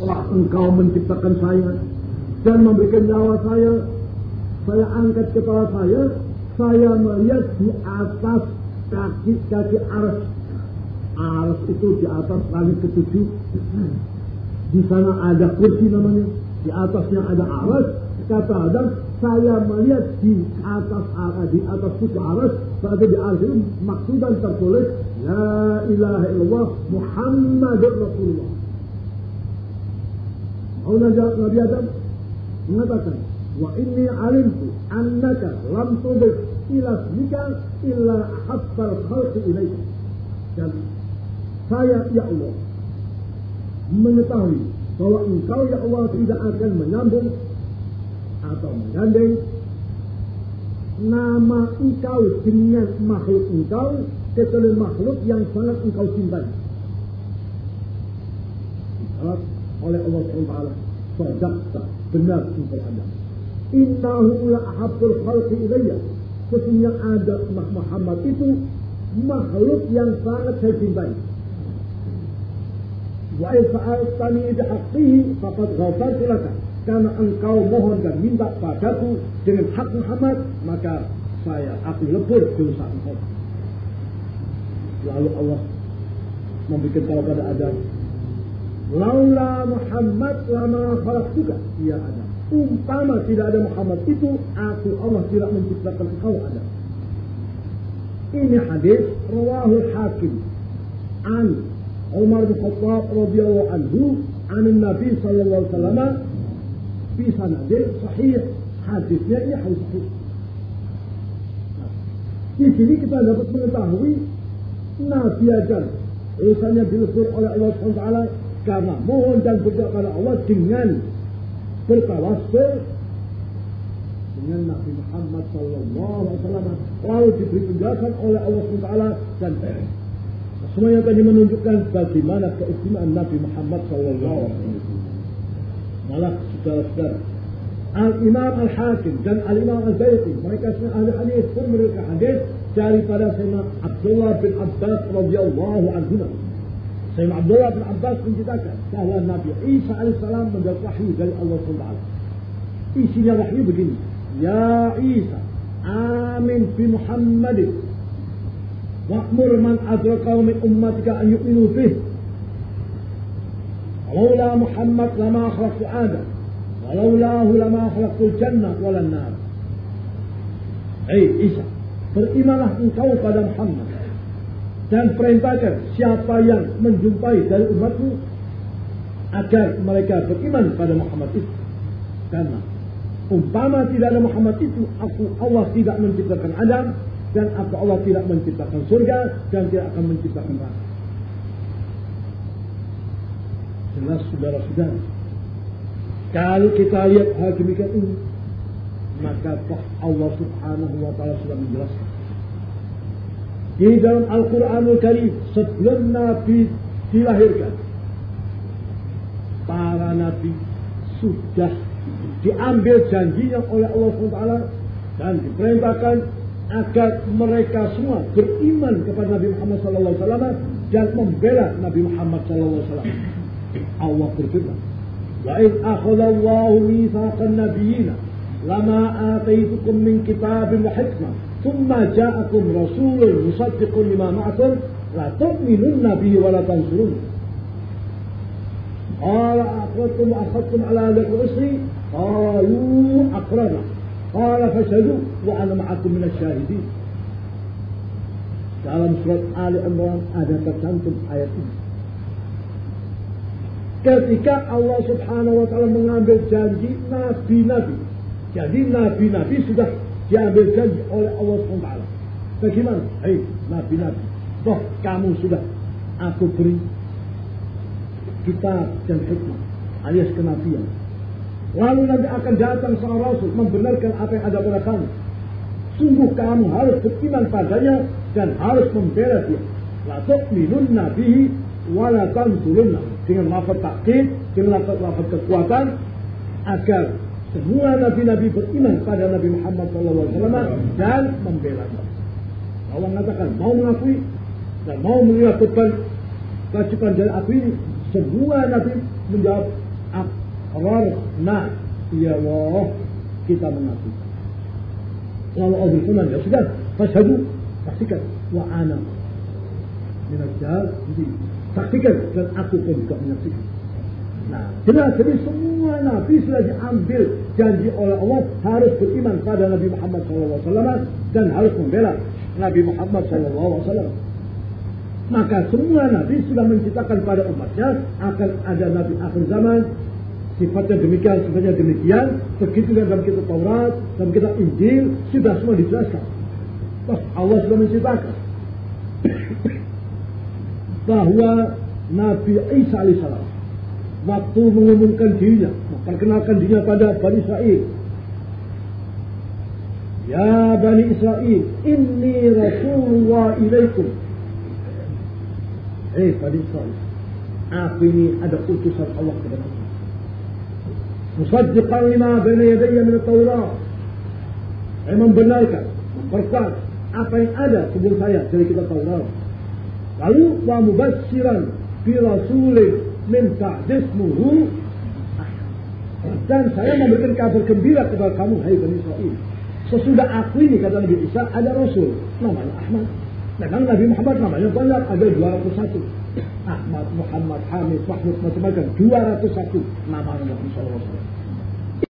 Setelah engkau menciptakan saya dan memberikan nyawa saya, saya angkat kepala saya, saya melihat di atas kaki-kaki aras. Aras itu di atas langit ketujuh. Di sana ada kursi namanya. Di atasnya ada aras. Kata Adam, saya melihat di atas aras, di atas kursi aras, berarti di aras itu maksudan tertulis La ilaha illallah Muhammad Rasulullah. Mau Nabi Adam mengatakan, Wa inni alimtu annaka lam tudif ila smika illa ahabbal khalqi ilaika. Dan saya ya Allah mengetahui bahwa engkau ya Allah tidak akan menyambung atau menggandeng nama engkau dengan makhluk engkau kecuali makhluk yang sangat engkau cintai. Oleh Allah SWT. Sadaqta, benar engkau ada. Innahu la ahabbul khalqi ilayya. Sesungguhnya ada Muhammad itu makhluk yang sangat saya cintai. Wa fa'altani bihaqqihi faqad ghafartu laka. Karena engkau mohon dan minta padaku dengan hak Muhammad, maka saya aku lebur dosa engkau. Lalu Allah memberikan tahu pada Adam, Laula Muhammad lama khalaq juga. Ya Adam. Umpama tidak ada Muhammad itu, aku Allah tidak menciptakan engkau Adam. Ini hadis rawahul hakim an Umar bin Khattab radhiyallahu anhu an Nabi sallallahu alaihi wasallam fi sanadin sahih hadisnya ini hadis sahih. Di sini kita dapat mengetahui Nabi Adam urusannya diukur oleh Allah SWT karena mohon dan berdoa kepada Allah dengan bertawassul dengan Nabi Muhammad Sallallahu Alaihi Wasallam lalu diberi penjelasan oleh Allah SWT dan semuanya tadi menunjukkan bagaimana keistimewaan Nabi Muhammad Sallallahu Alaihi Wasallam malah saudara-saudara Al-Imam Al-Hakim dan Al-Imam Al-Bayqi mereka semua ahli hadis pun mereka hadis daripada Sayyidina Abdullah bin Abbas radhiyallahu anhu. لما عبد الله بن عباس كنت ذاك قال النبي عيسى عليه السلام من الوحي قال الله صلى عليه عيسى يا وحي بقني يا عيسى آمن في محمد. وأمر من أدركه من أمتك أن يؤمنوا به. لولا محمد لما خلقت آدم ولولاه لما خلقت الجنة ولا النار أي عيسى berimanlah engkau pada Muhammad dan perintahkan siapa yang menjumpai dari umatmu agar mereka beriman pada Muhammad itu. Karena umpama tidak ada Muhammad itu, aku Allah tidak menciptakan Adam dan aku Allah tidak menciptakan surga dan tidak akan menciptakan neraka. Jelas saudara-saudara. Kalau kita lihat hal demikian ini, maka Allah subhanahu wa ta'ala sudah menjelaskan Di dalam Al-Quranul Karim sebelum Nabi dilahirkan, para Nabi sudah diambil janjinya oleh Allah SWT dan diperintahkan agar mereka semua beriman kepada Nabi Muhammad SAW dan membela Nabi Muhammad SAW. Allah berfirman, وَإِذْ أَخَذَ اللَّهُ مِيثَاقَ النَّبِيِّينَ لما آتيتكم من كتاب وحكمة Thumma ja'akum rasulun musaddiqun lima ma'akum la tu'minun nabi wa la tansurun. Qala aqratum akhadtum ala dhati usri qalu aqrana. Qala fashadu wa ana ma'akum min asyahidin. Dalam surat Ali Imran ada tercantum ayat ini. Ketika Allah subhanahu wa ta'ala mengambil janji nabi-nabi. Jadi nabi-nabi sudah diambil janji oleh Allah SWT. Bagaimana? Hei nabi-nabi. Toh kamu sudah aku beri kitab dan hikmah alias kenabian. Lalu nanti akan datang seorang rasul membenarkan apa yang ada pada kamu. Sungguh kamu harus beriman padanya dan harus membela dia. La tu'minun nabihi wa la tansurunna. Dengan lafaz takkid, dengan lafaz kekuatan agar semua nabi-nabi beriman pada Nabi Muhammad SAW dan membela Allah mengatakan mau mengakui dan mau beban kewajiban dari aku ini. Semua nabi menjawab nah ya Allah kita mengaku lalu Allah berfirman ya sudah fasyhadu saksikan. Wa ana minal jadi saksikan dan aku pun juga menyaksikan Nah, jelas jadi semua Nabi sudah diambil janji oleh Allah harus beriman pada Nabi Muhammad SAW dan harus membela Nabi Muhammad SAW. Maka semua Nabi sudah menciptakan pada umatnya akan ada Nabi akhir zaman sifatnya demikian, sifatnya demikian. Begitu dalam kitab Taurat, dalam kitab Injil sudah semua dijelaskan. Pas Allah sudah menciptakan bahwa Nabi Isa alaihissalam waktu mengumumkan dirinya, memperkenalkan dirinya pada Bani Israel. Ya Bani Israel, inni Rasulullah ilaikum. Hei Bani Israel, aku ini ada utusan Allah kepada kamu. Musaddiqan lima bani yadayya min Taurat. Saya membenarkan, memperkuat apa yang ada sebelum saya dari kitab Taurat. Lalu wa mubassiran bi rasulin minta desmuhu dan saya memberikan kabar gembira kepada kamu hai Bani Israel. Sesudah aku ini kata Nabi Isa ada Rasul. Namanya Ahmad. Memang Nabi Muhammad namanya banyak ada 201 Ahmad, Muhammad, Hamid, Mahmud macam-macam. 201 nama Nabi Sallallahu Alaihi Wasallam